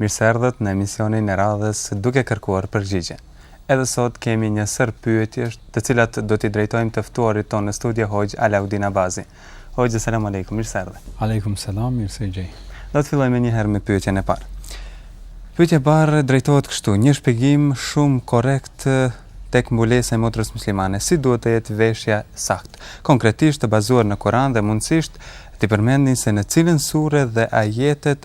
Mirëseerdhët në emisionin e radhës Duke kërkuar përgjigje. Edhe sot kemi një sërë pyetjesh të cilat do t'i drejtojmë të ftuarit tonë në studio Hoxhë Alaudin Abazi. Hoxhë selam alejkum, mirë se erdhe. Alejkum selam, mirë se gjej. Do të fillojmë menjëherë me pyetjen e parë. Pyetja e parë drejtohet kështu, një shpjegim shumë korrekt tek mbulesa e motrës muslimane, si duhet të jetë veshja saktë. Konkretisht të bazuar në Kur'an dhe mundësisht t'i përmendni se në cilën sure dhe ajetet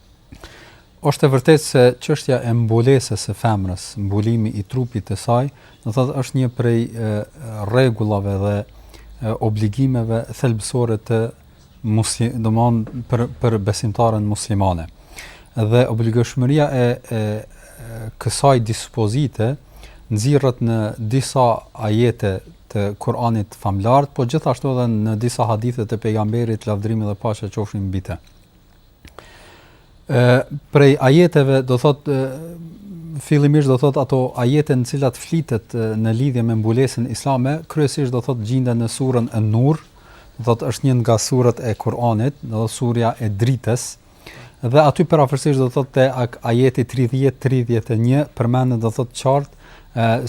Është e vërtetë se çështja e mbulesës së femrës, mbulimi i trupit të saj, do të thotë është një prej rregullave dhe obligimeve thelbësore të muslim, do të për për besimtaren muslimane. Dhe obligueshmëria e, e kësaj dispozite nxirret në disa ajete të Kuranit famëlartë, po gjithashtu edhe në disa hadithe të pejgamberit lavdërimi dhe paqja qofshin mbi të. ë prej ajeteve do thot fillimisht do thot ato ajete në cilat flitet në lidhje me mbulesën islame kryesisht do thot gjinden në suren En-Nur do thot është një nga suret e Kur'anit do thot surja e dritës dhe aty përafërsisht do thot te ajeti 30 31 përmendet do thot qartë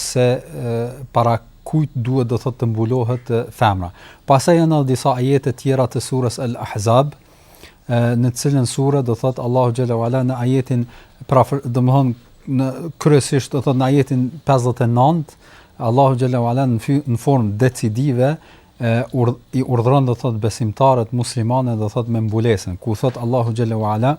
se para kujt duhet do thot të mbulohet femra. Pastaj janë disa ajete tjera të sures Al-Ahzab, në të cilën sure do thot Allahu xhel-le ue ala në ajetin pra domthon në kryesisht do thot në ajetin 59 Allahu xhel-le ue ala në, në formë decisive ur, i urdhëron do thot besimtaret muslimane do thot me mbulesën ku thot Allahu xhel-le ue ala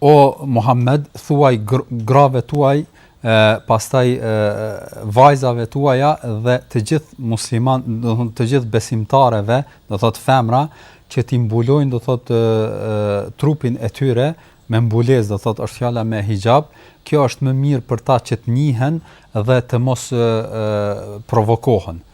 O Muhammed, thuaj grave tua, pastaj vajzave tuaja dhe të gjithë musliman, do të thotë të gjithë besimtareve, do të thotë femra që t'i mbulojnë do të thotë trupin e tyre me mbulesë, do të thotë është fjala me hixhab, kjo është më mirë për ta që të njihen dhe të mos provokohen.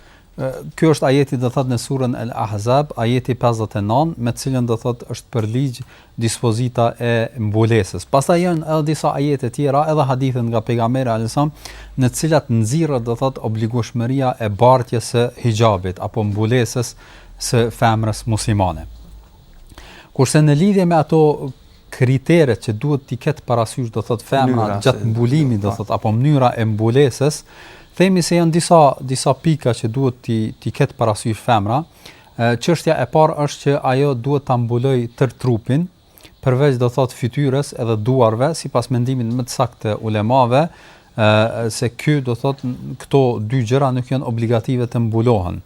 Ky është ajeti do thot në suren El Ahzab, ajeti 59, me të cilën do thot është përligj dispozita e mbulesës. Pastaj janë edhe disa ajete tjera, edhe hadithe nga pejgamberi alejhi selam, në të cilat nxirret do thot obligueshmëria e bartjes së hixhabit apo mbulesës së femrës muslimane. Kurse në lidhje me ato Kriteret që duhet t'i ketë parasysh, do thotë femra gjatë mbulimit, do thotë apo mënyra e mbulesës, themi se janë disa disa pika që duhet t'i t'i ketë parasysh femra. Çështja e parë është që ajo duhet ta mbulojë tërë trupin, përveç do thotë fytyrës edhe duarve, sipas mendimit më të saktë të ulemave, ë se ky do thotë këto dy gjëra nuk janë obligative të mbulohen.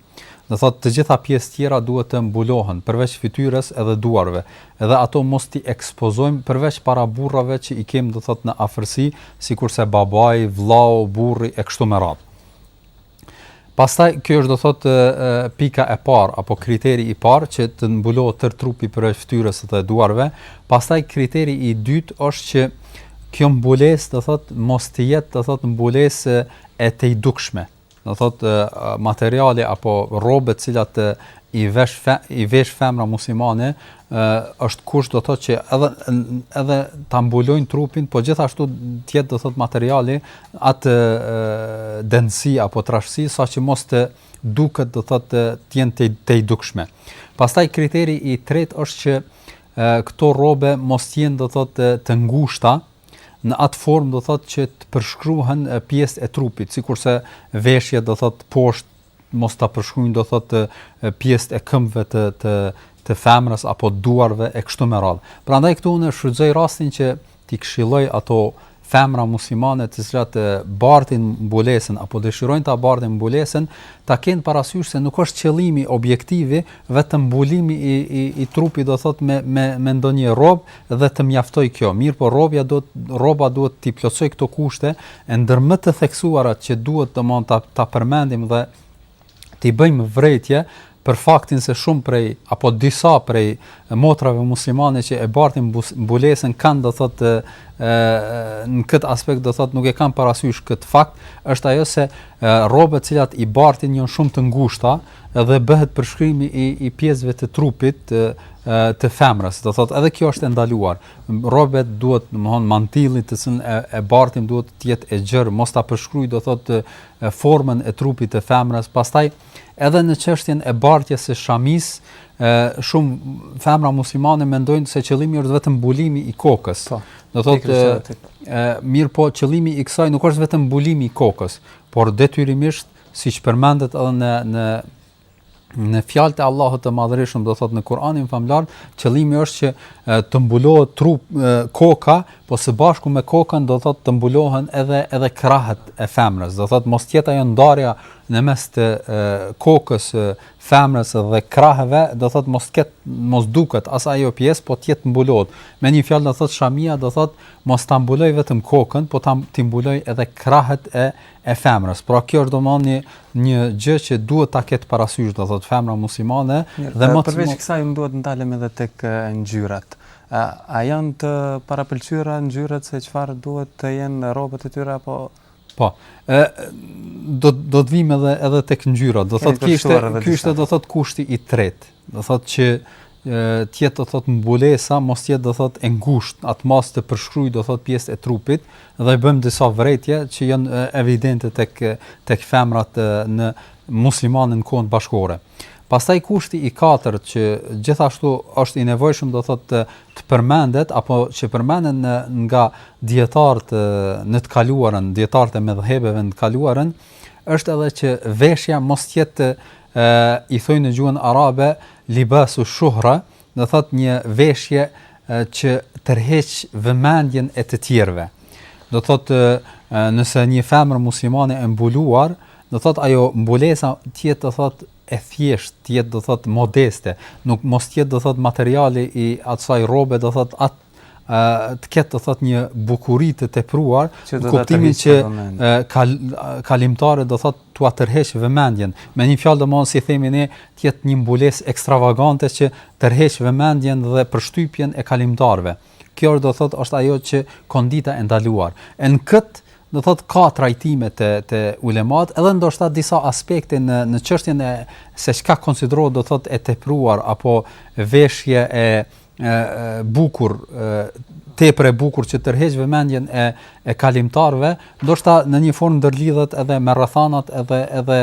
Do thotë të gjitha pjesë tjera duhet të mbulohen, përveç fytyrës edhe duarve, edhe ato mos ti ekspozojmë përveç para burrave që i kemë do thotë në afërsi, sikurse babai, vllau, burri e kështu me radhë. Pastaj ky është do thot pika e parë apo kriteri i parë që të mbulohet tër trupi përveç fytyrës dhe duarve, pastaj kriteri i dytë është që kjo mbulesë do thot mos të jetë do thot mbulesë e tejdukshme, do thot materiali apo rrobe të cilat i vesh fe, i vesh femra muslimane ë është kusht do thotë që edhe edhe ta mbulojnë trupin, po gjithashtu të jetë do thotë materiali atë dendësi apo trashësi saqë mos të duket do thotë të jenë të, tejdukshme. Pastaj kriteri i tretë është që këto rrobe mos të jenë do thotë të ngushta, ë në atë formë do thotë që të përshkruhen pjesë e trupit, sikurse veshja do thotë poshtë mos ta përshkruajnë do thotë pjesët e këmbëve të të të femrës apo duarve e kështu me radhë. Prandaj këtu unë shfrytëzoj rastin që ti këshilloj ato femra muslimane të cilat e bartin mbulesën apo dëshirojnë ta bartin mbulesën, ta kenë parasysh se nuk është qëllimi objektivi vetëm mbulimi i i, i trupit do thotë me me me ndonjë rrobë, Dhe të mjaftojë kjo, mirëpo rrobja do rroba duhet t'i plotësojë këto kushte, e ndër më të theksuara që duhet domthonë ta ta përmendim dhe t'i bëjmë vërejtje për faktin se shumë prej apo disa prej motrave muslimane që e bartin mbulesën kanë do thotë në këtë aspekt do thotë nuk e kanë parasysh këtë fakt, është ajo se rrobat të cilat i bartin janë shumë të ngushta, dhe bëhet përshkrimi i i pjesëve të trupit të të femrës, do thotë edhe kjo është e ndaluar. Rrobet duhet, domthon mantilli të cilin e, e bartin duhet të jetë e gjerë, mos ta përshkruaj do thotë formën e trupit të femrës. Pastaj edhe në çështjen e bartjes së shamis, ë shumë femra muslimane mendojnë se qëllimi është vetëm mbulimi i kokës. Po. Do thotë ë mirëpo qëllimi i kësaj nuk është vetëm mbulimi i kokës, por detyrimisht Siç përmendet edhe në në në fjalët e Allahut të Madhërishëm, do thotë në Kur'anin famlart, qëllimi është që e, të mbulohet trup e, koka, po së bashku me kokën do thotë të mbulohen edhe edhe krahët e femrës. Do thotë mos t'jet ajo ndarja në mes të e, kokës e, femrës dhe krahëve, do thotë mos ket mos duket as ajo pjesë, po t'jet mbulohet. Me një fjalë do thotë shamia do thotë mos ta mbuloj vetëm kokën, po ta mbuloj edhe krahët e e femrës. Pra kjo është domethënë një një gjë që duhet ta ketë parasysh, do thotë femra muslimane dhe më përveç kësaj më duhet të ndalem edhe tek ngjyrat. A, a janë të parapëlqyera ngjyrat se çfarë duhet të jenë në rrobët e tyre apo Po. Ë do do të vim edhe edhe tek ngjyrat. Do thotë ky është ky është do thotë kushti i tretë. Do thotë që të jetë do thot mbulesa mos të jetë do thot e ngushtë në atë masë të përshkruaj do thot pjesë e trupit dhe i bëjmë disa vërejtje që janë evidente tek tek femrat muslimane në kohën bashkëkohore. Pastaj kushti i katërt që gjithashtu është i nevojshëm do thot të, të përmendet apo që përmendet nga dijetarët në të kaluarën, dijetarët e medhhebeve në të kaluarën, është edhe që veshja mos të jetë të ë i thojnë në gjuhën arabe libasu shuhra, do thot një veshje që tërheq vëmendjen e të tjerëve. Do thot nëse një femër muslimane e mbuluar, do thot ajo mbulesa të jetë do thot e thjeshtë, të jetë do thot modeste, nuk mos të jetë do thot materiali i asaj rrobe do thot atë ë të ketë do thotë një bukuri të tepruar në kuptimin që ka kalimtarëve do thotë tua tërheq vëmendjen me një fjalë do si themi ne të jetë një mbulesë ekstravagante që tërheq vëmendjen dhe përshtypjen e kalimtarëve kjo është do thotë është ajo që konsiderohet e ndaluar e në këtë do thotë ka trajtime të të ulemat edhe ndoshta disa aspekte në në çështjen e se çka konsiderohet do thotë e tepruar apo veshje e e bukur tepër e bukur që tërheq vëmendjen e e kalimtarëve, ndoshta në një formë ndërlidhet edhe me rrethanat edhe edhe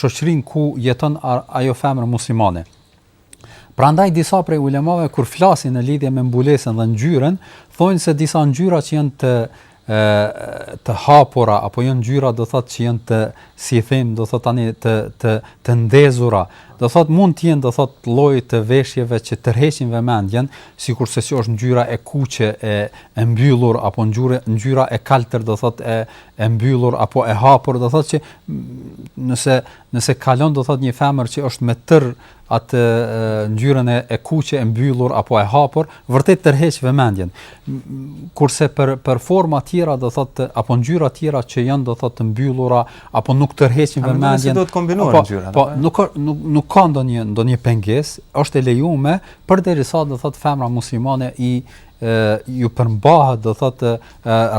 shoqërinë ku jeton ajo femër muslimane. Prandaj disa prej ulemave kur flasin në lidhje me mbulesën dhe ngjyrën, thonë se disa ngjyra që janë të të hapura apo janë ngjyra do thotë që janë të si t'i them do thotë tani të të të ndezura do thotë mund të jenë do thotë lloj të veshjeve që tërheqin vëmendjen sikurse si është ngjyra e kuqe e e mbyllur apo ngjyra ngjyra e kaltër do thotë e e mbyllur apo e hapur do thotë që nëse nëse kalon do thotë një femër që është me tërë atë ngjyrën e kuqe e mbyllur apo e hapur, vërtet tërheq vëmendjen. Kurse për për forma të tjera do thotë apo ngjyra të tjera që janë do thotë të mbyllura apo nuk tërheqin vëmendjen. Apo do të kombinuar ngjyrat. Po, nuk nuk nuk ka ndonjë ndonjë pengesë, është e lejuar përderisa do thotë femra muslimane iu përmbahet do thotë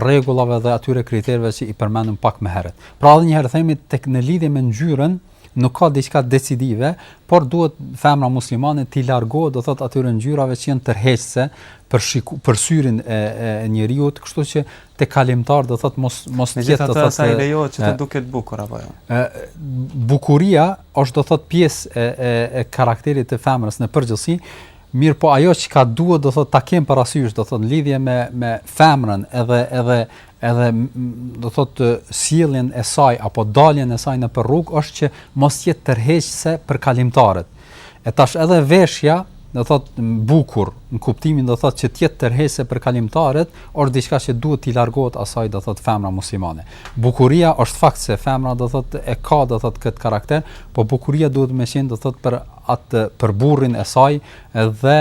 rregullave dhe atyre kritereve që i përmendëm pak më herët. Pra edhe një herë themi tek në lidhje me ngjyrën, Nuk ka diçka decisive, por duhet femra muslimane t'i largohet, do thotë atyre ngjyrave që janë tërheqëse për shiku, për syrin e, e njeriut, kështu që te kalimtar do thotë mos mos të jetë do thotë sa i lejohet që të duket bukur apo jo. Ë bukuria është do thotë pjesë e, e e karakterit të femrës në përgjithësi, mirë po ajo që ka duhet do thotë ta kem parasysh do thotë në lidhje me me femrën edhe edhe edhe do të thotë sjelljen e saj apo daljen e saj nëpër rrugë është që mos jetë tërheqëse për kalimtarët. E tash edhe veshja, do të thotë bukur, në kuptimin do të thotë që të jetë tërheqëse për kalimtarët, është diçka që duhet t'i largohet asaj do të thotë femra muslimane. Bukuria është fakt se femra do të thotë e ka do të thotë këtë karakter, po bukuria duhet me qenë do të thotë për atë për burrin e saj, Edhe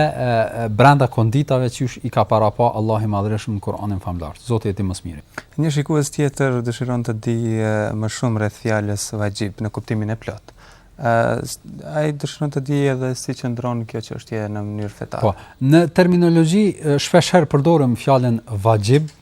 brenda konditave qysh i ka parapa Allahu i Madhërishëm në Kur'anin Famëlartë. Zoti e di më së miri. Një shikues tjetër dëshiron të dijë më shumë rreth fjalës vaxhib në kuptimin e plotë. Ai dëshiron të dijë edhe si qëndron kjo çështje në mënyrë fetare. Po, në terminologji shpeshherë përdorim fjalën vaxhib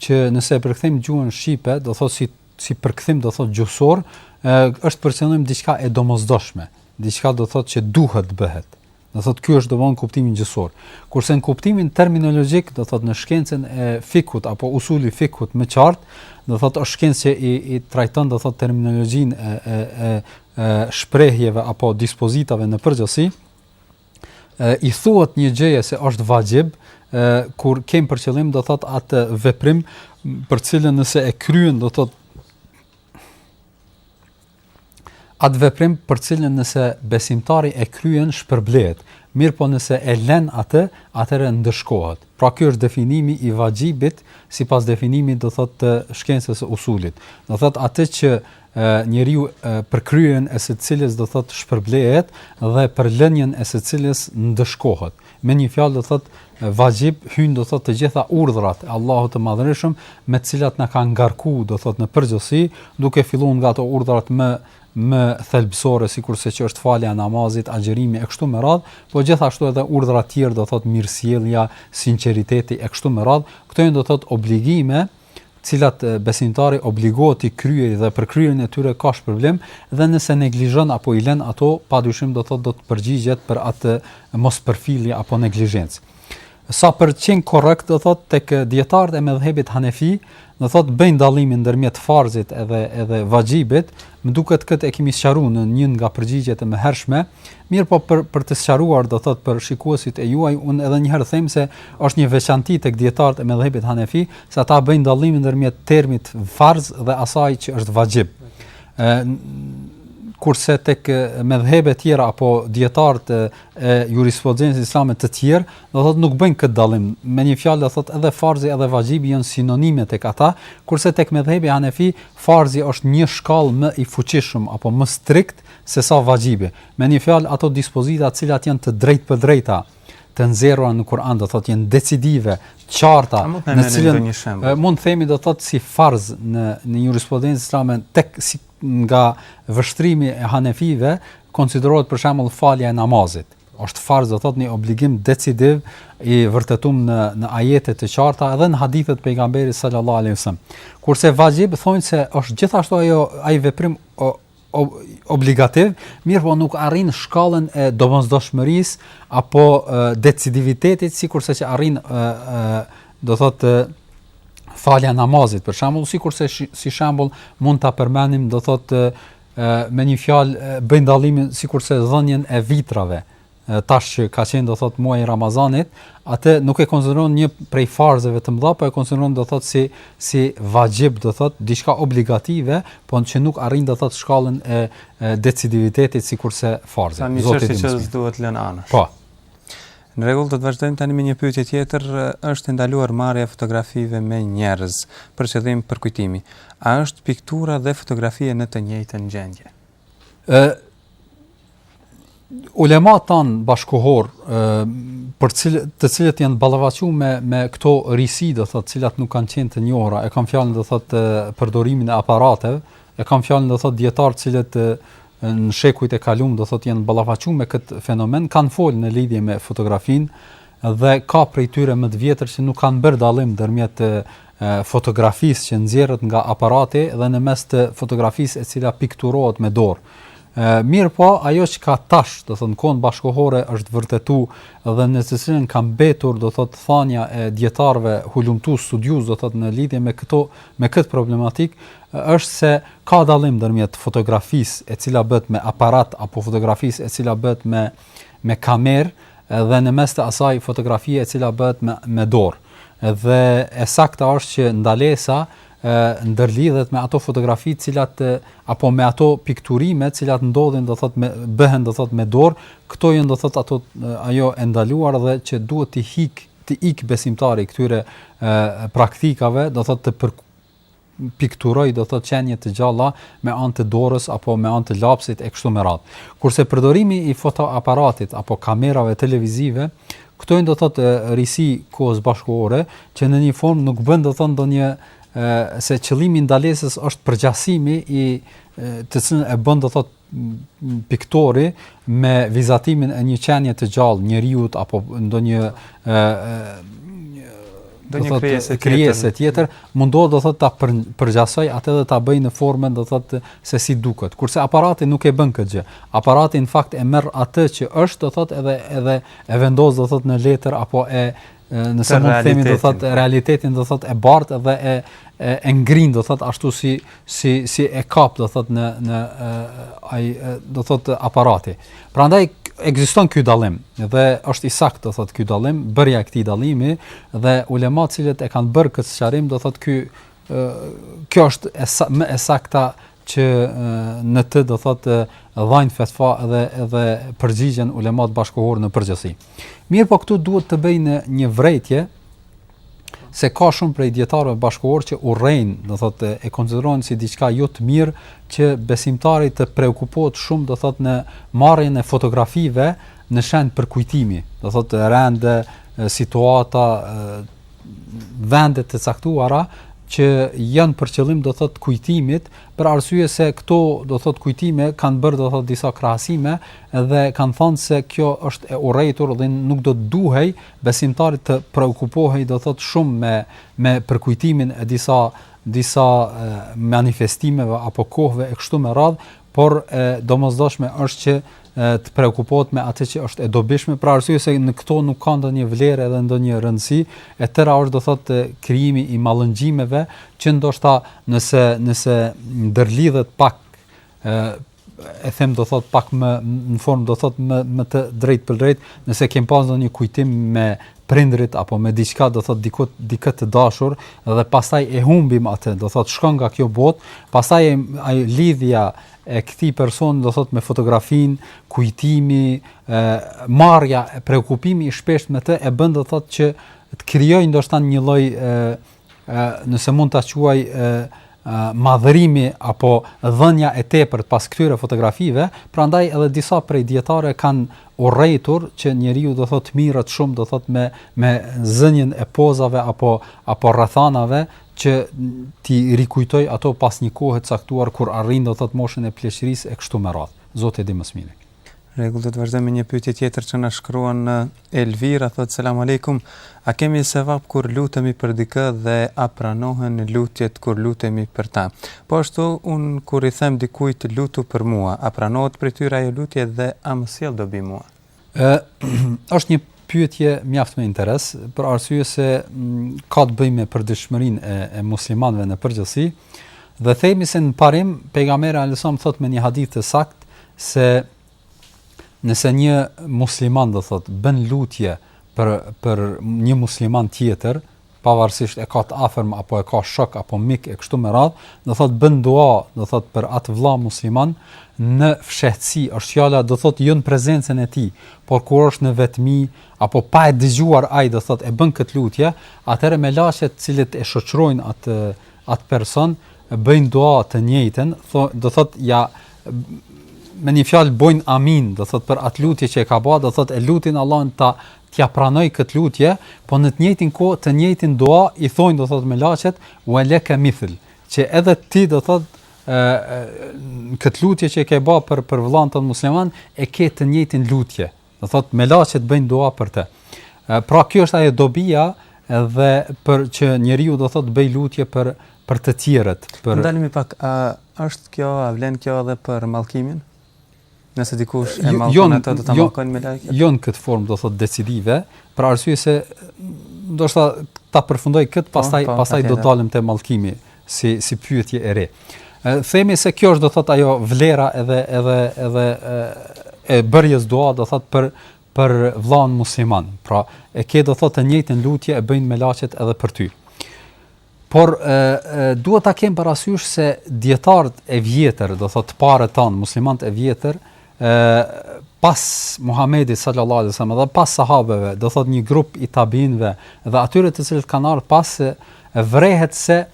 që nëse e përkthejmë gjuhën shqipe do thotë si si përkthim do thotë gjuhësor, është për qëllim diçka e domosdoshme, diçka do thotë që duhet të bëhet. Do thotë ky është domon kuptimin gjuhësor. Kurse në kuptimin terminologjik, do thotë në shkencën e fikhut apo usuli fikhut më qartë, do thotë është shkencë që i, i trajton do thotë terminologjinë e e e shprehjeve apo dispozitave në përgjithësi, i thuhet një gjëje se është vaxhib, kur kem për qëllim do thot atë veprim për cilën nëse e kryen do thot atë veprim për cilën nëse besimtari e kryen shpërblehet mirëpo nëse e len atë atëherë ndëshkohet pra ky është definimi i vaxhibit sipas definimit do thot të shkencës së usulit do thot atë që njeriu për kryerjen e së cilës do thot shpërblehet dhe për lënien e së cilës ndëshkohet. Me një fjalë do thot vaxhib hyn do thot të gjitha urdhrat e Allahut të Madhërishëm me të cilat na ka ngarku do thot në përgjithësi, duke filluar nga ato urdhrat më më thelbësore sikurse që është falja e namazit, agjërimi e kështu me radh, po gjithashtu edhe urdhra të tjerë do thot mirësjellja, sinqeriteti e kështu me radh, këto janë do thot obligime, ë të cilat besimtari obligohet t'i kryejë dhe për kryerjen e tyre ka shpërblim dhe nëse neglizhon apo i lën ato, padyshim do të thotë do të përgjigjet për atë mospërfillje apo neglizhencë. Sa për të qenë korrekt, do thotë tek dijetarët e medhhebit Hanefi, do thotë bëjnë dallimin ndërmjet farzit edhe edhe vaxhibit, më duket këtë e kemi sqaruar në një nga përgjigjet e mëhershme, Mirëpo për për të sqaruar, do thotë për shikuesit e juaj, unë edhe një herë them se është një veçanti tek dijetarët e medhhebit hanefi, se ata bëjnë dallimin ndërmjet termit farz dhe asaj që është vaxhib. Ë kurse tek medhhebe të tjera apo dijetarët e, e jurisprudencës islame të tjerë, do thotë nuk bëjnë këtë dallim. Me një fjalë do thotë edhe farzi edhe vaxhibi janë sinonime tek ata, kurse tek medhhebi hanefi farzi është një shkallë më i fuqishëm apo më strikt se sa vaxhibi. Me një fjalë, ato dispozita të cilat janë të drejtpërdrejta, të nxjerrura në Kuran, do thotë janë decisive, të qarta, në cilën mund të themi do thotë si farz në në jurisprudencën islame tek si nga vështrimi e hanefive konsiderohet për shembull falja e namazit është farz do thotë një obligim decisiv i vërtetuar në në ajete të qarta edhe në hadithe të pejgamberit sallallahu alaihi wasallam. Kurse vaxhib thonë se është gjithashtu ajo ai veprim obligativ, mirëpo nuk arrin shkallën e domosdoshmërisë apo decidivitetit sikurse që arrin do thotë falja e namazit për shembull sikurse si shembull mund ta përmendim do thotë me një fjalë bëjnë dallimin sikurse dhënien e vitrave tash që ka qenë do thot muaji i Ramazanit, atë nuk e konsiderojnë një prej farzeve të mëdha, por e konsiderojnë do thot si si vaxhib do thot diçka obligative, por që nuk arrin do thot shkallën e, e decidivitetit sikurse farzi. Sa një çështje që duhet lënë anash. Po. Në rregull, do të vazhdojmë tani me një pyetje tjetër, është ndaluar marrja e fotografive me njerëz për qëllim përkujtimi. A është piktura dhe fotografia në të njëjtën gjendje? Ë ulematë tanë bashkëkohorë për të cilë, të cilët janë ballafaquar me me këto risi do thotë të cilat nuk kanë qenë të njohura e kam fjalën do thotë përdorimin e aparateve e kam fjalën do thotë dijetarë të cilët në shekujt e kaluar do thotë janë ballafaquar me këtë fenomen kanë folë në lidhje me fotografinë Dhe ka prej tyre më të vjetër që nuk kanë bërë dallim ndërmjet fotografisë që nxjerret nga aparati dhe në mes të fotografisë e cila pikturohet me dorë. Mirëpo, ajo që ka tash, do thotë, në kohën bashkëkohore është vërtetu dhe në të cilën ka mbetur, do thotë, thënia e dijetarëve hulumtues studiues, do thotë, në lidhje me këto, me këtë problematikë, është se ka dallim ndërmjet fotografisë e cila bëhet me aparat apo fotografisë e cila bëhet me me kamerë dhe në mes të asaj fotografie e cila bëhet me me dorë. Dhe e sakta është që ndalesa ndërlidhet me ato fotografi të cilat apo me ato pikturime të cilat ndodhin do thot me bëhen do thot me dorë këto janë do thot ato ajo e ndaluar dhe që duhet të hik të ikë besimtari këtyre e, praktikave do thot të për, pikturoj do të thotë qenie të gjalla me anë të dorës apo me anë të lapsit e kështu me radhë. Kurse përdorimi i fotoaparatit apo kamerave televizive, këto janë do të thotë risi e kohës bashkëkohore që në një formë nuk bën do të thotë ndonjë se qëllimi i ndalesës është përngjasimi të cilën e bën do të thotë piktori me vizatimin e një qenieje të gjallë, njeriut apo ndonjë ë ndonjë krijese tjetër, mundohet do thotë ta përngjasojë atë dhe ta bëjë në formën do thotë se si duket. Kurse aparati nuk e bën këtë gjë. Aparati në fakt e merr atë që është do thotë edhe edhe e vendos do thotë në letër apo e nëse mund të themi do thot realitetin do thot e bart dhe e e, e ngrin do thot ashtu si si si e kap do thot në në ai do thot aparati. Prandaj ekziston ky dallim dhe është i saktë do thot ky dallim, bërja e këtij dallimi dhe ulematë të cilët e kanë bërë këtë sqarim do thot ky kjo është e sa, më e sakta që në të do thotë dhajnë fetva dhe edhe përgjigjen ulematë bashkëkohorë në përgjithësi. Mirëpo këtu duhet të bëjmë një vërejtje se ka shumë prej dijetarëve bashkëkohorë që urrejnë, do thotë e konsiderojnë si diçka jo të mirë që besimtari të preokupohet shumë do thotë në marrjen e fotografive në shenjë përkujtimi, do thotë vende, situata, vende të caktuara që janë për qëllim do thot kujtimit për arsye se këto do thot kujtime kanë bërë do thot disa krahasime dhe kanë thënë se kjo është e urrejtur dhe nuk do të duhej besimtari të preokupohej do thot shumë me me përkujtimin e disa disa manifestimeve apo kohëve e kështu me radhë por e domosdoshme është që të preokupohet me atë që është e dobishme, për arsye se në këto nuk ka ndonjë vlerë edhe ndonjë rëndësi, e tëra është do thotë krijimi i mallëngjimeve që ndoshta nëse nëse ndërlidhet pak ë e them do thot pak më në formë do thot më më të drejtpërdrejtë, nëse kem pas ndonjë kujtim me prindërit apo me diçka do thot diku dikë të dashur dhe pastaj e humbim atë, do thot shkon nga kjo botë, pastaj ai lidhja e këtij personi do thot me fotografinë, kujtimi, ë marrja, preokupimi i shpeshtë me të e bën do thot që të krijojë ndoshta një lloj ë ë nëse mund ta quaj ë madhërimi apo dhënia e tepërt pas këtyre fotografive, prandaj edhe disa prej dijetarëve kanë urrejtur që njeriu do thotë të merret shumë do thotë me me zënien e pozave apo apo rrethanave që t'i rikujtoj ato pas një kohe të caktuar kur arrin do thot moshën e pleqërisë e kështu me radhë. Zoti e di më së miri. Rregull, do të vazhdojmë me një pyetje tjetër që na shkruan Elvira, thotë selam aleikum. A kemi sevap kur lutemi për dikë dhe a pranohen lutjet kur lutemi për ta? Po ashtu, un kur i them dikujt lutu për mua, a pranohet prej tyre ajo lutje dhe a më sjell dobi mua? Ë është një pyetje mjaft me interes, për arsye se ka të bëjë me përditshmërinë e, e muslimanëve në përgjithësi. Dhe themi se në parim pejgamberi alajhissalam thot në një hadith të saktë se nëse një musliman do thot bën lutje për për një musliman tjetër, pavarësisht e ka të afërm apo e ka shok apo mik e kështu me radh, do thot bën dua, do thot për atë vëlla musliman në fshehtësi, është fjala do thot jo në prezencën e tij, por kur është në vetmi apo pa e dëgjuar ai do thot e bën këtë lutje, atëherë melaqet të cilët e shoqërojnë atë atë person bëjnë dua të njëjtën, do thot ja me një fjalë bojnë amin, do thot për atë lutje që e ka bërë, do thot e lutin Allahun ta t'ja pranoj këtë lutje, po në të njëjtën kohë të njëjtën dua i thojnë do thotë melaqet wa laka mithl, që edhe ti do thotë ë këtë lutje që e ke bë për për vëllain tonë musliman e ke të njëjtën lutje. Do thotë melaqet bëjnë dua për të. Pra kjo është ajo dobia dhe për që njeriu do thotë bëj lutje për për të tjerët. Për... Ndalemi pak, a është kjo, a vlen kjo edhe për mallkimin? Nëse dikush e mallkon atë do ta jo, mallkojnë melaike. Jo në këtë formë do thotë decisive, për arsye se ndoshta ta përfundoj kët, po, pastaj po, pastaj do dalim te mallkimi si si pyetje e re. Themi se kjo është do thotë ajo vlera edhe edhe edhe e bërjes dua do thotë për për vllaun musliman. Pra, e ke do thotë të njëjtën lutje e bëjnë melaqet edhe për ty. Por duhet ta kemi parasysh se dijetarët e vjetër, do thotë të parët tan muslimanët e vjetër, ë pas Muhamedit sallallahu alaihi wasallam dhe pas sahabeve, do thotë një grup i tabiinëve dhe atyre të cilët kanë ardhur pas e vrehet se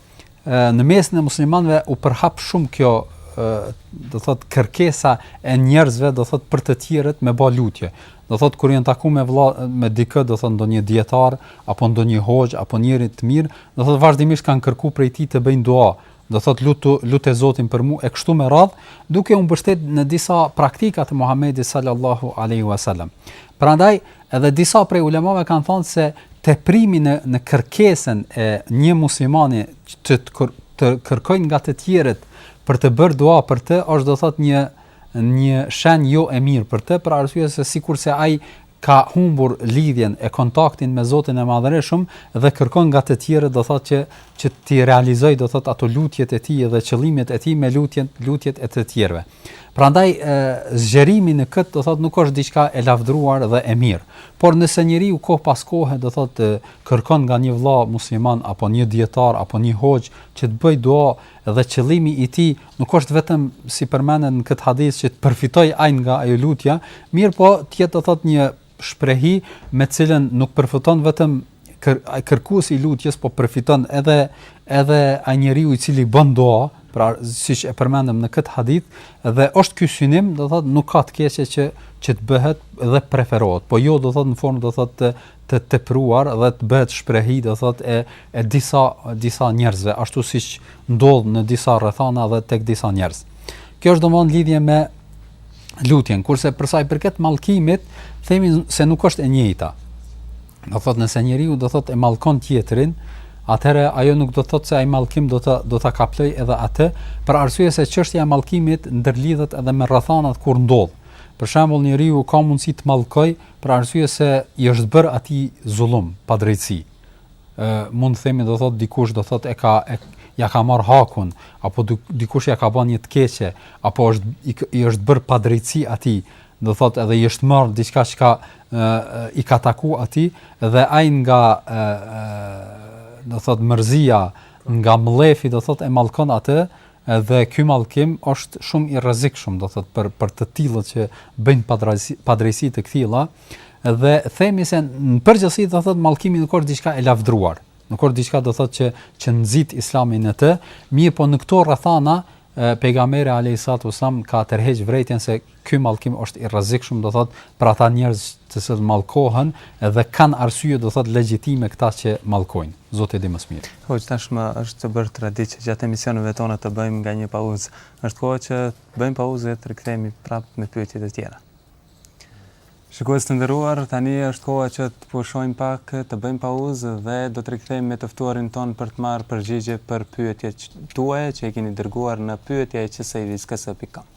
në mesin e muslimanëve u përhap shumë kjo do thot kërkesa e njerëzve do thot për të tjerët me bë lutje. Do thotë kur janë taku me vëlla me dikë, do thotë ndonjë dijetar apo ndonjë hoxhë apo njeri të mirë, do thotë vazhdimisht kanë kërku prej tij të bëjnë dua, do thotë lutu lute Zotin për mua e kështu me radhë, duke u mbështet në disa praktika të Muhamedit sallallahu alejhi ua selam. Prandaj edhe disa prej ulemave kanë thënë se teprimi në në kërkesën e një muslimani që të, të kërkojë nga të tjerët për të bërë dua për të, është do thotë një një shenjë jo e mirë për të, për arsye se sikurse ai ka humbur lidhjen e kontaktin me Zotin e Madhërishëm dhe kërkon nga të tjerët do thotë që që t'i realizojë do thotë ato lutjet e tij dhe qëllimet e tij me lutjen lutjet e të tjerëve. Prandaj zgjerimi në këtë do thotë nuk është diçka e lavdëruar dhe e mirë. Por nëse njeriu kohë pas kohe do thotë kërkon nga një vëlla musliman apo një dietar apo një hoxhë që të bëjë dua dhe qëllimi i tij Nuk është vetëm si përmendet në këtë hadith që të përfitojë ai nga ajo lutja, mirëpo të jetë do thotë një shprehi me të cilën nuk përfiton vetëm kër, kërkuesi i lutjes, po përfiton edhe edhe ai njeriu i cili bën dua, pra siç e përmendëm në këtë hadith, dhe është ky synim, do thotë nuk ka të keqe që që të bëhet dhe preferohet, po jo do thotë në formë do thotë të tepruar dhe të bëhet shprehi do thotë e e disa disa njerëzve ashtu siç ndodh në disa rrethana dhe tek disa njerëz. Kjo është domethënë lidhje me lutjen, kurse për sa i përket mallkimit, themi se nuk është e njëjta. Do thotë nëse njeriu do thotë e mallkon tjetrin, atëherë ajo nuk do të thotë se ai mallkim do të do ta kaplojë edhe atë, për arsye se çështja e mallkimit ndërlidhet edhe me rrethanat kur ndodh. Për shembull, njeriu ka mundësi të mallkojë Për arsye se i është bërë atij zullum, padrejtësi. Ë mund të themi do thotë dikush do thotë e ka e ia ka marrë hakun apo dikush ia ka bën një të keqe apo është i, i është bërë padrejtësi atij, do thotë edhe i është marrë diçka që ka i ka taku atij dhe ai nga e, e, do thotë mërzia, nga mllefi do thotë e mallkon atë Dhe ky mallkim është shumë i rrezikshëm, do thotë për për të tillët që bëjnë padrejtësi padrejtësi të këtilla dhe themi se në përgjithësi do thotë mallkimi nuk është diçka e lavdruar. Nuk është diçka do thotë që që nxit Islami në të, mirëpo në këto rrethana pejgamberi alejhi salatu ues selam ka tërhequr vërejtjen se Ky mallkim është i rrezikshëm, do thotë, për ata njerëz të cilët mallkohen dhe kanë arsye, do thotë, legjitime këta që mallkojnë. Zoti e di më së miri. Hoxhë, tashmë është bërë traditë që gjatë emisioneve tona të bëjmë nga një pauzë. Është koha që të bëjmë pauzë dhe të rikthehemi prapë me pyetjet e tjera. Shikues të nderuar, tani është koha që të pushojmë pak, të bëjmë pauzë dhe do të rikthehemi me të ftuarin tonë për të marrë përgjigje për pyetjet tuaja që i keni dërguar në pyetja et qseiviskese.com.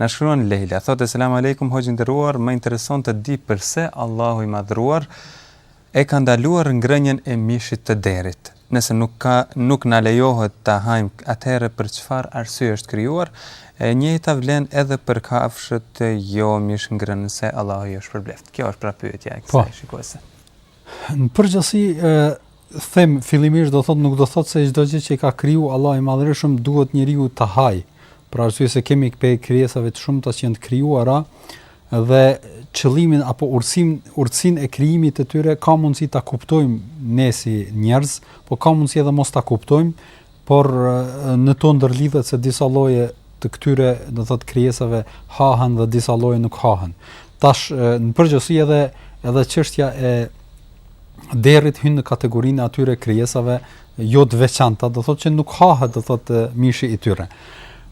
Na shkruan Lejla, thotë Selam Alejkum hoxhë i nderuar, më intereson të di përse Allahu i Madhëruar e ka ndaluar ngrënien e mishit të derrit? Nëse nuk ka nuk na lejohet ta hajmë atëherë për çfarë arsye është krijuar? E njëjta vlen edhe për kafshët jo mishngrënëse Allahu ju shpërbleftë. Kjo është pra pyetja e kësaj shikuese. Në përgjithësi ë them fillimisht do thot nuk do thot se çdo gjë që ka kriju Allahu i Madhërishëm duhet njeriu ta haj. Për arsye se kemi prej krijesave të shumta që janë të krijuara dhe qëllimin apo urtësin urtësinë e krijimit të tyre ka mundësi ta kuptojmë ne si njerëz, po ka mundësi edhe mos ta kuptojmë Por me to ndërlidhet se disa lloje të këtyre, do thot krijesave hahen dhe disa lloje nuk hahen. Tash në përgjithësi edhe edhe çështja e derrit hyn në kategorinë e atyre krijesave jo të veçanta, do thot që nuk hahet, do thot mishi i tyre.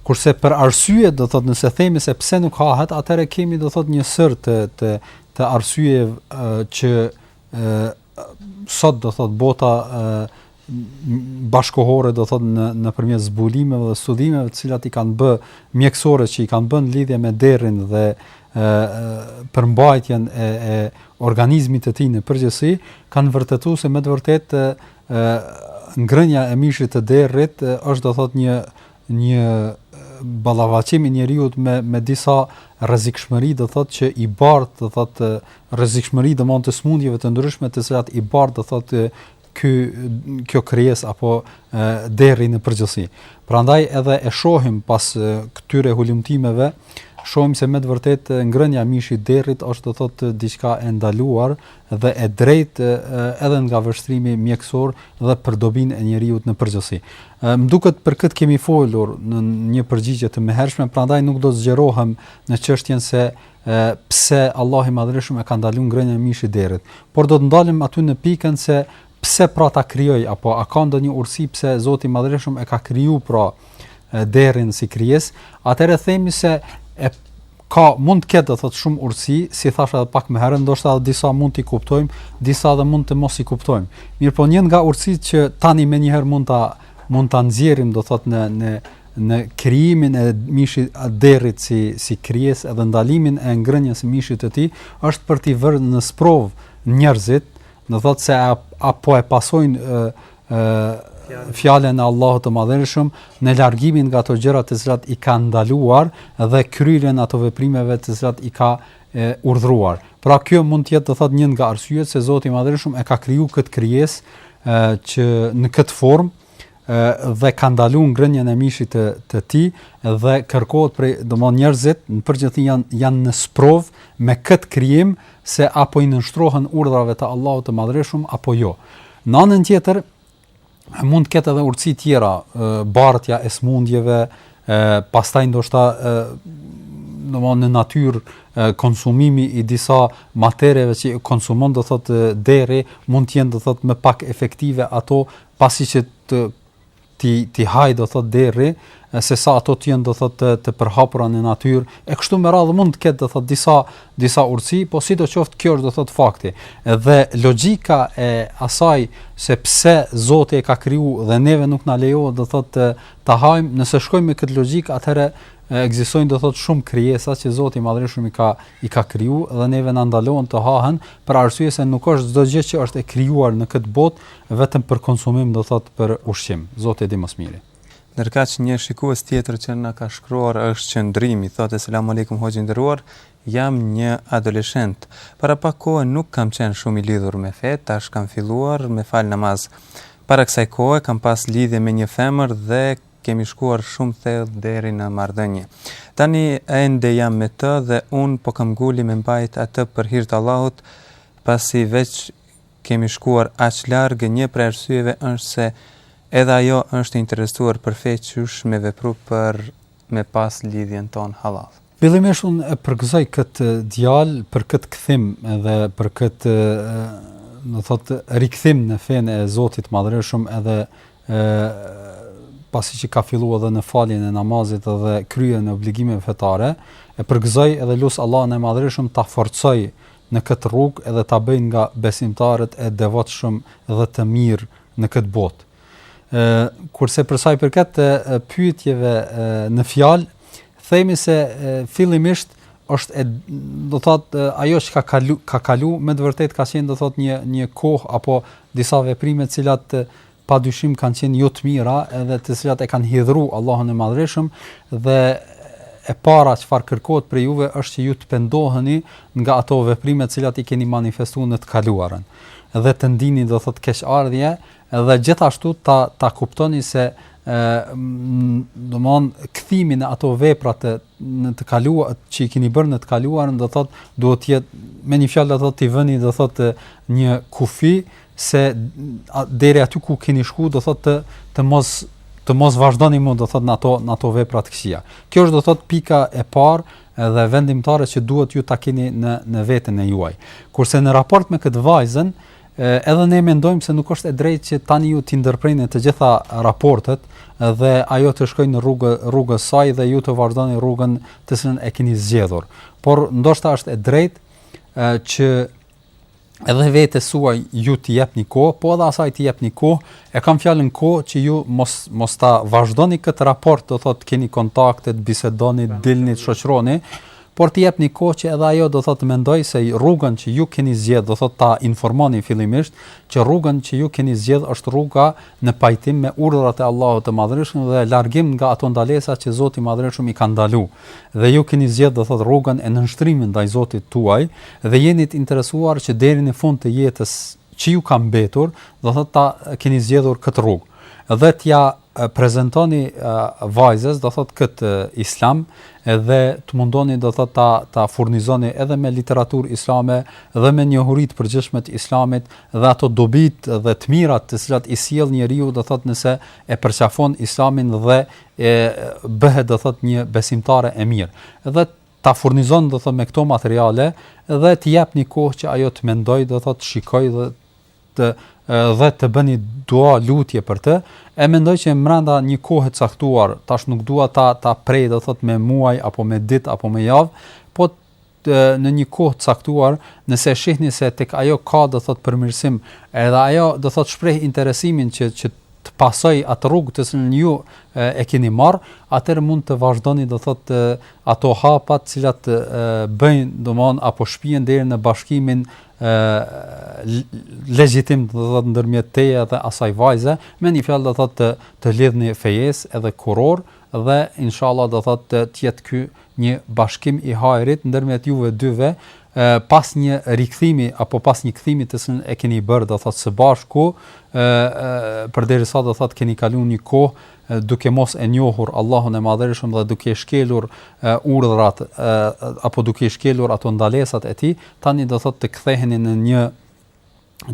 Kurse për arsye do thot nëse themi se pse nuk hahet, atëherë kemi do thot një sër të të të arsyeve që sot do thot bota bashkohore do thot në nëpërmjet zbulimeve dhe studimeve të cilat i kanë bë mjekësore që i kanë bë n'lidhje me derrin dhe përmbajtjen e e organizmit të tij në përgjithësi kanë vërtetuar se me të vërtetë ngrënia e mishit të derrit është do thot një Një ballafaqim i njeriut me me disa rrezikshmëri do thotë që i bart do thotë rrezikshmëri domethënë të smundjeve të ndryshme të cilat i bart do thotë ky kjo krijes apo derri në përgjithësi. Prandaj edhe e shohim pas këtyre hulumtimeve shohim se me të vërtetë ngrënia e mishit derrit është do thotë diçka e ndaluar dhe e drejtë edhe nga vështrimi mjekësor dhe për dobinë e njeriut në përgjithësi. Më duket për këtë kemi folur në një përgjigje të mëhershme, prandaj nuk do të zgjerohem në çështjen se pse Allahu i Madhërishëm e ka ndaluar ngrënien e mishit derrit. Por do të ndalem aty në pikën se Pse pra ta krijoj apo a ka ndonjë urtësi pse Zoti i Madhërishëm e ka kriju pra derrin si krijes, atëherë themi se e ka mund të ketë do thot shumë urtësi, si thashë edhe pak më herët, ndoshta edhe disa mund t'i kuptojmë, disa edhe mund të mos i kuptojmë. Mirpo një nga urtësitë që tani më njëherë mund ta mund ta nxjerrim do thot në në në krijimin e mishit a derrit si si krijes edhe ndalimin e ngrënies së mishit të tij është për t'i vërë në sprov njerëzit Do thotë se a, a po e pasojnë ë ë fjalën e Allahut të Madhërishëm në largimin nga ato gjëra të cilat i ka ndaluar dhe kryerjen ato veprimeve të cilat i ka e urdhëruar. Pra kjo mund të jetë do thotë një nga arsyet se Zoti i Madhërishëm e ka kriju këtë krijesë që në këtë formë dhe ka ndalu ngrënien e mishit të tij dhe kërkohet prej domthon njerëzit në përgjithësi janë janë në sprov me kët krijim se apo i nënshtrohen urdhrave të Allahut të Madhërishëm apo jo. Në anën tjetër mund të ketë edhe urtësi tjera, bartja e smundjeve, pastaj ndoshta domthon në natyrë konsumimi i disa materieve që konsumon do thotë derri mund të jenë do thotë më pak efektive ato pasi që të ti ti haj do thot derri se sa ato të jenë do thot të, të përhapura në natyrë e kështu me radhë mund të ketë do thot disa disa urtësi po sidoqoftë kjo është do thot fakti dhe logjika e asaj se pse Zoti e ka kriju dhe neve nuk na lejohet do thot të ta hajmë nëse shkojmë me këtë logjikë atëherë ekzistojnë do thot shumë krijesa që Zoti i Madhërishëm i ka i ka kriju dhe neve na ndalon të hahen për arsye se nuk është çdo gjë që është e krijuar në këtë botë Vetëm për konsumim do thotë për ushqim. Zoti e di më së miri. Ndërkaq një shikues tjetër që na ka shkruar është Qëndrimi, thotë selam alejkum hoxhë i nderuar, jam një adoleshent. Para pak kohe nuk kam qenë shumë i lidhur me fe, tash kam filluar me fal namaz. Para kësaj kohe kam pas lidhje me një femër dhe kemi shkuar shumë thellë deri në marrëdhënie. Tani ende jam me të dhe unë po kam dëshirë me mbajt atë për hir të Allahut, pasi veç kemi shkuar aq larg një prej arsyeve është se edhe ajo është e interesuar për fe qysh me vepru për me pas lidhjen tonë hallall. Fillimisht unë e përgëzoj këtë djalë për këtë kthim edhe për këtë do thot rikthim në fenë e Zotit të Madhëreshëm edhe pasi që ka filluar edhe në faljen e namazit edhe kryerjen e obligimeve fetare, e përgëzoj edhe lus Allahun e Madhëreshëm ta forcoj në këtë rrugë edhe ta bëjë nga besimtarët e devotshëm dhe të mirë në këtë botë. Ë kurse për sa i përket pyetjeve në fjalë, themi se fillimisht është e do të thotë ajo që ka kalu, ka kalu me të vërtetë ka qenë do të thotë një një kohë apo disa veprime të cilat pa dyshim kanë qenë jo të mira edhe të cilat e kanë hidhru Allahun e Madhërishëm dhe e para çfarë kërkohet prej juve është që ju të pendoheni nga ato veprime të cilat i keni manifestuar në të kaluarën dhe të ndini do thotë keqardhje dhe gjithashtu ta ta kuptoni se domthon kthimin e ato veprat në të kaluar që i keni bërë në të kaluarën do thotë duhet të jetë me një fjalë do thotë ti vëni do thotë një kufi se deri aty ku keni shku do thotë të të mos të mos vazhdoni më do thotë në ato në ato vepra të këqija. Kjo është do thotë pika e parë dhe vendimtare që duhet ju ta keni në në veten e juaj. Kurse në raport me këtë vajzën, edhe ne mendojmë se nuk është e drejtë që tani ju të ndërpreni të gjitha raportet dhe ajo të shkojë në rrugë rrugës saj dhe ju të vazhdoni rrugën të cilën e keni zgjedhur. Por ndoshta është e drejtë që edhe vetes suaj ju t'i jepni kohë, po edhe asaj t'i jepni kohë, e kam fjalën kohë që ju mos mos ta vazhdoni këtë raport, do thotë keni kontakte, bisedoni, dilni, shoqëroheni, por t'i jepni kohë që edhe ajo do thotë mendoj se rrugën që ju keni zgjedh, do thotë ta informoni fillimisht që rrugën që ju keni zgjedh është rruga në pajtim me urdhrat e Allahut të Madhërishëm dhe largim nga ato ndalesa që Zoti i Madhërishëm i ka ndalu, dhe ju keni zgjedh do thot rrugën e nënshtrimit ndaj Zotit tuaj dhe jeni të interesuar që deri në fund të jetës që ju ka mbetur do thot ta keni zgjedhur këtë rrugë dhe t'ja prezentoni vajzës do thot këtë islam dhe të mundoheni do thot ta ta furnizoni edhe me literaturë islame dhe me njohuri të përgjithshme të islamit dhe ato dobitë dhe të mirat të cilat i sjell njeriut do thotë nëse e përqafon Islamin dhe bëhet do thotë një besimtare e mirë dhe ta furnizoni do thotë me këto materiale dhe t'i japni kohë që ajo të mendoj do thotë shikoj dhe të dhe të bëni dua lutje për të e mendoj që mbrenda një kohe të caktuar tash nuk dua ta ta prej do thotë me muaj apo me ditë apo me javë po në një kohë të caktuar, nëse e shihni se tek ajo ka, do thotë, përmirësim, edhe ajo, do thotë, shpreh interesimin që që të pasojë atë rrugë të cilën ju e keni marr, atëherë mund të vazhdoni do thotë ato hapa të cilat bëjnë domthon apo shpijnë deri në bashkimin ë legjitim do thotë ndërmjet teje dhe asaj vajze, me një fjalë do thotë të, të lidhni fejesë edhe kurorë, Dhe, inshallah, do thotë të të jetë ky një bashkim i hajrit ndërmjet juve dyve, pas një rikthimi apo pas një kthimi të cilin e keni bërë, do thotë së bashku, ë përderisa do thotë keni kaluar një kohë duke mos e njohur Allahun e Madhërishëm dhe duke shkelur urdhrat apo duke shkelur ato ndalesat e tij, tani do thotë të ktheheni në një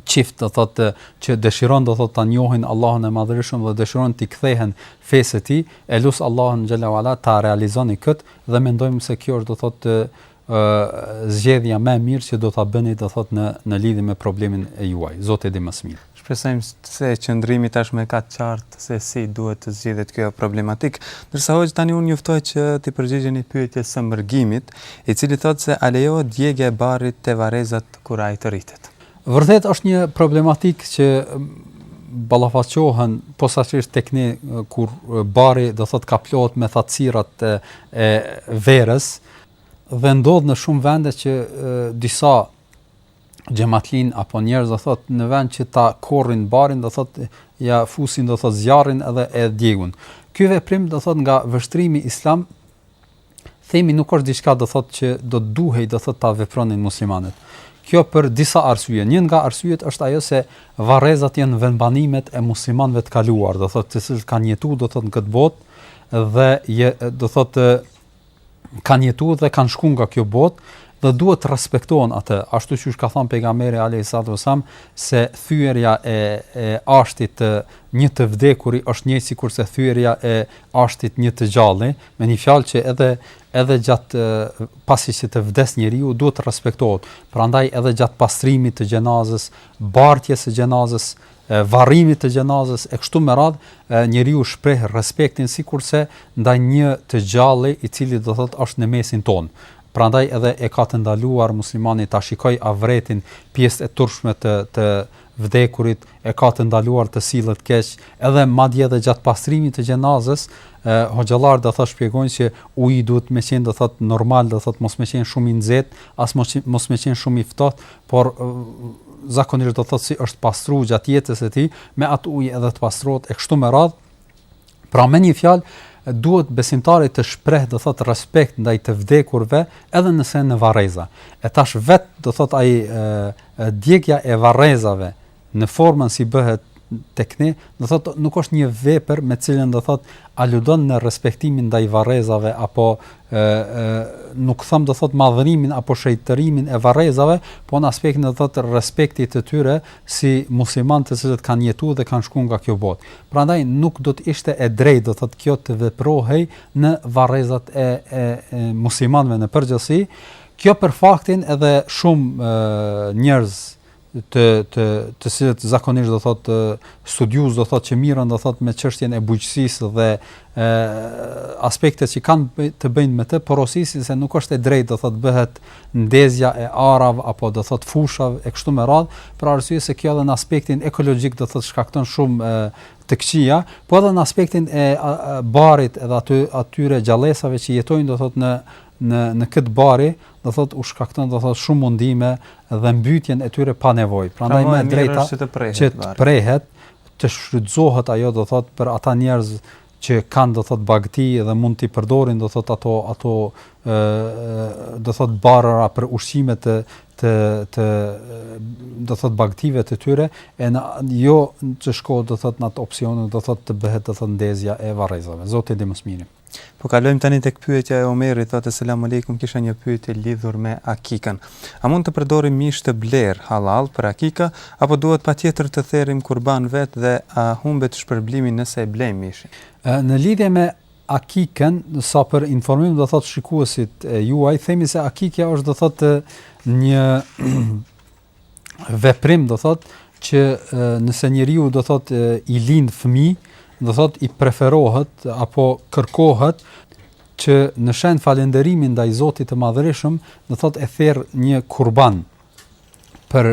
çift do thotë që dëshiron do thotë ta njohin Allahun e Madhërishëm dhe dëshiron t'i kthehen fesë së tij, e lus Allahun xhel-le ue ala ta realizoni kët dhe mendojmë se kjo është do thotë ë zgjedhja më e mirë që do ta bëni do thotë në në lidhje me problemin e juaj. Zoti e di më së miri. Shpresojmë se Qëndrimi tashmë e ka të qartë se si duhet të zgjidhet kjo problematikë. Ndërsa hoxhë tani unë ju ftoj që t'i përgjigjeni pyetjes së Mërgimit, i cili thotë se a lejohet djegja e barit te varrezat kur ai të rritet. Vërtet është një problematikë që ballafaqohen posaçërisht tek ne kur bari do thot kaplohet me thatësirat e, e verës dhe ndodh në shumë vende që e, disa xhamatlin apo njerëz do thot në vend që ta korrin barin do thot ja fusin do thot zjarrin edhe e djegun. Ky veprim do thot nga vështrimi islam Themi nuk është diçka do thotë që do të duhej do thotë ta vepronin muslimanët. Kjo për disa arsye. Një nga arsyet është ajo se varrezat janë vendbanimet e muslimanëve të kaluar, do thotë të cilët kanë jetuar do thotë në këtë botë dhe je, do thotë kanë jetuar dhe kanë shkuar nga kjo botë dhe duhet të respektohen ata, ashtu siç ka thënë pejgamberi alejhi salatu selam se thyerja e e ashtit të një të vdekuri është njëjtë sikurse thyerja e ashtit një të gjalli, Me një fjalë që edhe edhe gjatë pasi që të vdes njeriu duhet të respektohet. Prandaj edhe gjatë pastrimit të xhenazës, bartjes së xhenazës, varrimit të xhenazës e kështu me radh, njeriu shpreh respektin sikurse ndaj një të gjalli i cili do thotë është në mesin tonë. Prandaj edhe e ka të ndaluar muslimani ta shikojë avretin, pjesët e turpshme të të vdekurit e ka të ndaluar të sillet keq, edhe madje edhe gjatë pastrimit të xhenazes, hoxhallarët do thotë shpjegojnë se uji duhet me qenë do thotë normal, do thotë mos me qenë shumë i nxehtë, as mos mos me qenë shumë i ftohtë, por zakonisht do thotë si është pastruar gjatë jetës së tij, me atë ujë edhe të pastrohet e kështu me radhë, Pra me një fjalë, duhet besimtari të shpreh do thot respekt ndaj të vdekurve edhe nëse në varreza. E tash vet do thot ajo djegia e varrezave në formën si bëhet tek ne, do thot nuk është një vepër me cilën do thot aludon në respektimin ndaj varrezave apo ë ë nuk them do thot madhërimin apo shejtërimin e varrezave, po në aspektin do thot respektit të tyre si muslimanë të cilët kanë jetu dhe kanë shku nga kjo botë. Prandaj nuk do të ishte e drejtë do thotë kjo të veprohej në varrezat e, e, e muslimanëve në përgjithësi. Kjo për faktin edhe shumë njerëz të të të cilët zakonisht do thotë studiues do thotë që mirren do thotë me çështjen e bujqësisë dhe e aspektet që kanë të bëjnë me të porosisin se nuk është e drejtë do thotë bëhet ndezja e arave apo do thotë fushave e kështu me radh për arsye se kjo edhe në aspektin ekologjik do thotë shkakton shumë të këqija po edhe në aspektin e barit edhe aty atyre gjallesave që jetojnë do thotë në në në këtë bari do thot u shkakton do thot shumë mundime dhe mbytjen e tyre pa nevojë. Prandaj më drejta që të prehet, që të prehet të shfrytëzohet ajo do thotë për ata njerëz që kanë do thotë bagëti dhe mund t'i përdorin do thotë ato ato ë do thotë barëra për ushqime të të të do thotë bagëtive të tyre e në jo të shkohet do thotë në atë opsion do thotë të bëhet do thotë ndezja e varrezave zoti e di më së miri Po kalojmë tani tek pyetja e Omerit, thotë selam alejkum kisha një pyetje lidhur me akikën. A mund të përdorim mish të blerë hallall për akika apo duhet patjetër të therrim kurban vetë dhe a humbet shpërblimi nëse e blejmë mishin? Në lidhje me akikën, sa për informim do thotë shikuesit e juaj, themi se akikja është do thotë një veprim do thot që nëse njeriu do thot i lind fëmijë, do thot i preferohet apo kërkohet që në shenjë falënderimi ndaj Zotit të Madhërishëm, do thot e therr një kurban për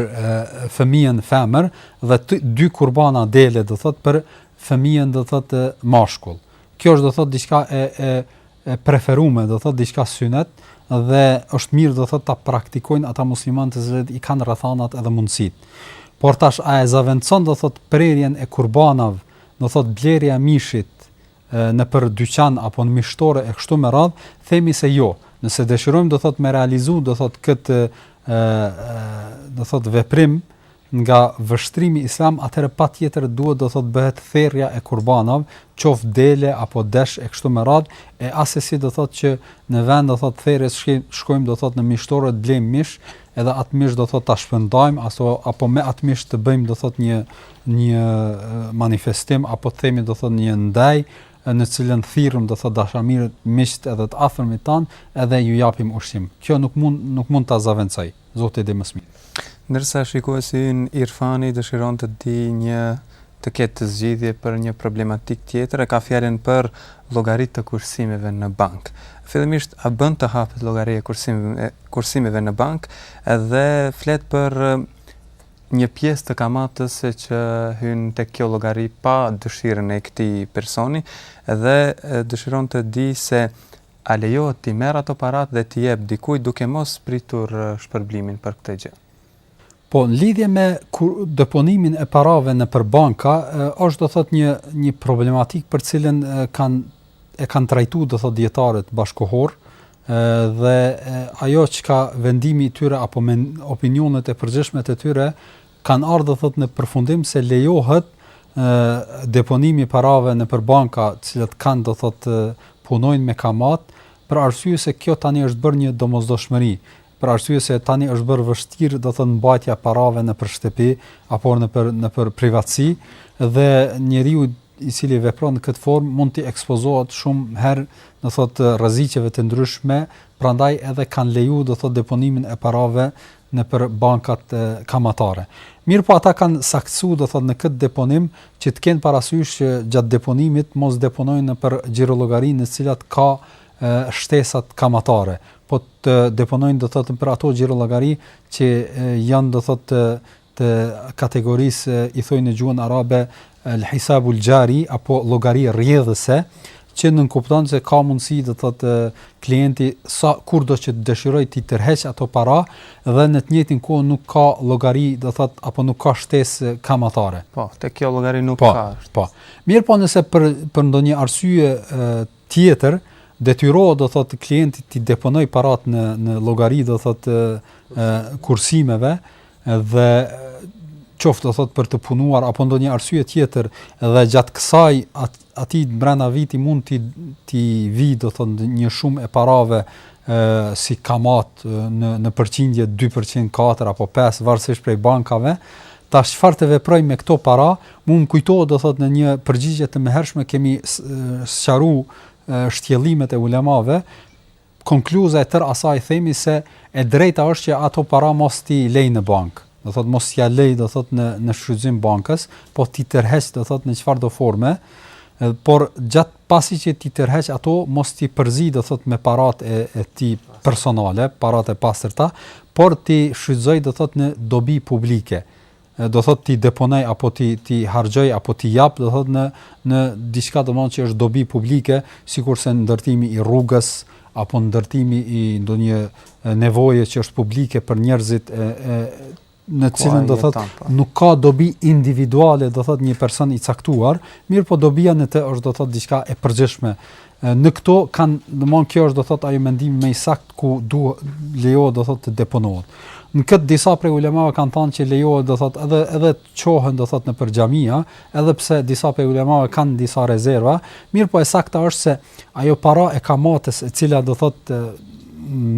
fëmijën femër dhe dy kurbana dele do thot për fëmijën do thot mashkull. Kjo është do thot diçka e e e preferume, do thot diçka synet dhe është mirë do thot ta praktikojnë ata muslimanë të cilët i kanë rrethanat edhe mundësitë. Por tash a e zëvendëson do thot prerjen e kurbanav, do thot blerja e mishit nëpër dyqan apo në mishtore e kështu me radh, themi se jo. Nëse dëshirojmë do thot me realizu do thot këtë ë do thot veprim Nga vështrimi islam atëherë patjetër duhet do thotë bëhet therrja e kurbanav, qoftë dele apo desh e kështu me radhë, e asesi do thotë që në vend do thotë therrjes të shkojmë shkojmë do thotë në mishtore të blejmë mish edhe atë mish do thotë ta shpërndajmë aso apo me atë mish të bëjmë do thotë një një manifestim apo të themi do thotë një ndejë në të cilën thirrim do thotë dashamirët, miqtë edhe të afërmit tanë edhe ju japim ushqim. Kjo nuk mund nuk mund ta zëvendësojë. Zoti e di më së miri. Ndërsa shikuesi ynë Irfani dëshiron të di një të ketë zgjidhje për një problematikë tjetër e ka fjalën për llogaritë e kursimeve në bankë. Fillimisht a bën të hapet llogari e kursimeve kursimeve në bankë dhe flet për një pjesë të kamatës që hyn tek kjo llogari pa dëshirën e këtij personi dhe dëshiron të di se A lejohet t'i merr ato paratë dhe t'i jep dikujt duke mos pritur shpërblimin për këtë gjë? Po në lidhje me kur deponimin e parave nëpër banka është do thot një një problematikë për të cilën kanë e kanë trajtuar do thot dijetarët bashkëkohorë dhe ajo çka vendimi i tyre apo me opinionet e përgjithshme të tyre Kanë ardhur thotë në përfundim se lejohet deponimi i parave nëpër banka, të cilat kanë do thotë punojnë me kamatë, për arsye se kjo tani është bërë një domosdoshmëri, për arsye se tani është bërë vështirë do thotë mbajtja e parave nëpër shtëpi apo nëpër nëpër privatësi dhe njeriu i cili vepron në këtë formë mund të ekspozohet shumë herë do thotë rreziqeve të ndryshme, prandaj edhe kanë lejuar do thotë deponimin e parave nëpër bankat kamatare. Mirëpo ata kanë saktësuar, do të thotë, në këtë deponim që të kenë parasysh që gjatë deponimit të mos deponojnë nëpër xhirollogari në të cilat ka shtesat kamatare, po të deponojnë, do të thotë, nëpër ato xhirollogari që janë, do të thotë, të kategorisë i thojnë në gjuhën arabe El Hisabul Xhari apo llogari rrjedhëse që nënkupton se ka mundësi do të thotë klienti sa kurdo që të dëshirojë t'i tërheq ato para dhe në të njëjtin kohë nuk ka llogari do të thotë apo nuk ka shtesë kamatare. Po, te kjo llogari nuk po, ka. Po. Mirëpo nëse për për ndonjë arsye tjetër detyrohet do thotë klienti t'i deponojë parat në në llogari do thotë kursimeve Edhe qoftë do thot për të punuar apo ndonjë arsye tjetër dhe gjatë kësaj at, aty brenda viti mund t'i t'i vijë do thot një shumë e parave ë si kamat në në përqindje 2% 4 apo 5 varësisht prej bankave tash çfarë të veprojë me këto para mua më kujtohet do thot në një përgjigje të mëhershme kemi sqaruar shtjellimet e ulemave Konkluza e tërë asaj themi se e drejta është që ato para mos t'i lejë në bankë, do thotë mos ia lejë do thotë në në shfrytëzim bankës, po t'i tërheq do thotë në çfarëdo forme, por gjatë pasi që t'i tërheq ato mos t'i përzijë do thotë me paratë e, e tij personale, paratë e pastërta, por t'i shfrytëzojë do thotë në dobi publike. do thotë t'i deponojë apo t'i t'i harxhojë apo t'i japë do thotë në në diçka domethënë që është dobi publike sikurse ndërtimi i rrugës apo ndërtimi i ndonjë nevoje që është publike për njerëzit e, e në po, cilën do thotë po. nuk ka dobi individuale do thotë një person i caktuar mirëpo dobia në të është do thotë diçka e përgjithshme Në këto kanë, domethënë kjo është do thotë ajo mendimi më i saktë ku duhet lejohet do thotë të deponohet. Në këtë disa prej ulemave kanë thënë që lejohet do thotë edhe edhe të çohen do thotë nëpër xhamia, edhe pse disa prej ulemave kanë disa rezerva, mirëpo e sakta është se ajo para e kamatës e cila do thotë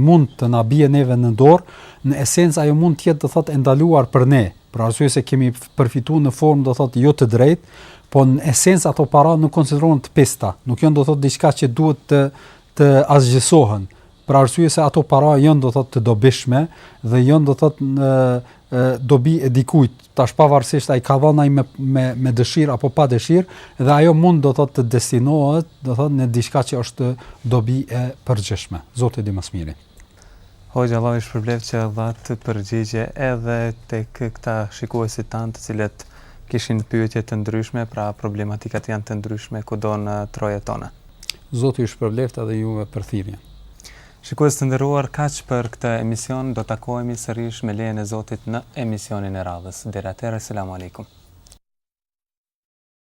mund të na bie neve në dorë, në esencë ajo mund të jetë do thotë e ndaluar për ne, për arsye se kemi përfitu në formë do thotë jo të drejtë, po në esencë ato para nuk konsiderohen të pista, nuk janë do thotë diçka që duhet të asgjësohen, për arsye se ato para janë do thotë të dobishme dhe janë do thotë dobi e dikujt, tash pavarësisht ai ka dhanë ai me me me dëshirë apo pa dëshirë, dhe ajo mund do thotë të destinohet, do thotë në diçka që është dobi e përgjithshme. Zoti di më së miri. Hoxhë Allahu ju shpërbleftë që dhatë përgjigje edhe tek këta shikuesit tanë të cilët kishin pyetje të ndryshme, pra problematikat janë të ndryshme kudo në trojet tona. Zoti ju shpërbleftë edhe juve për thirrjen. Shikues të nderuar, kaq për këtë emision, do takohemi sërish me lejen e Zotit në emisionin e radhës. Deri atëherë, selamu alejkum.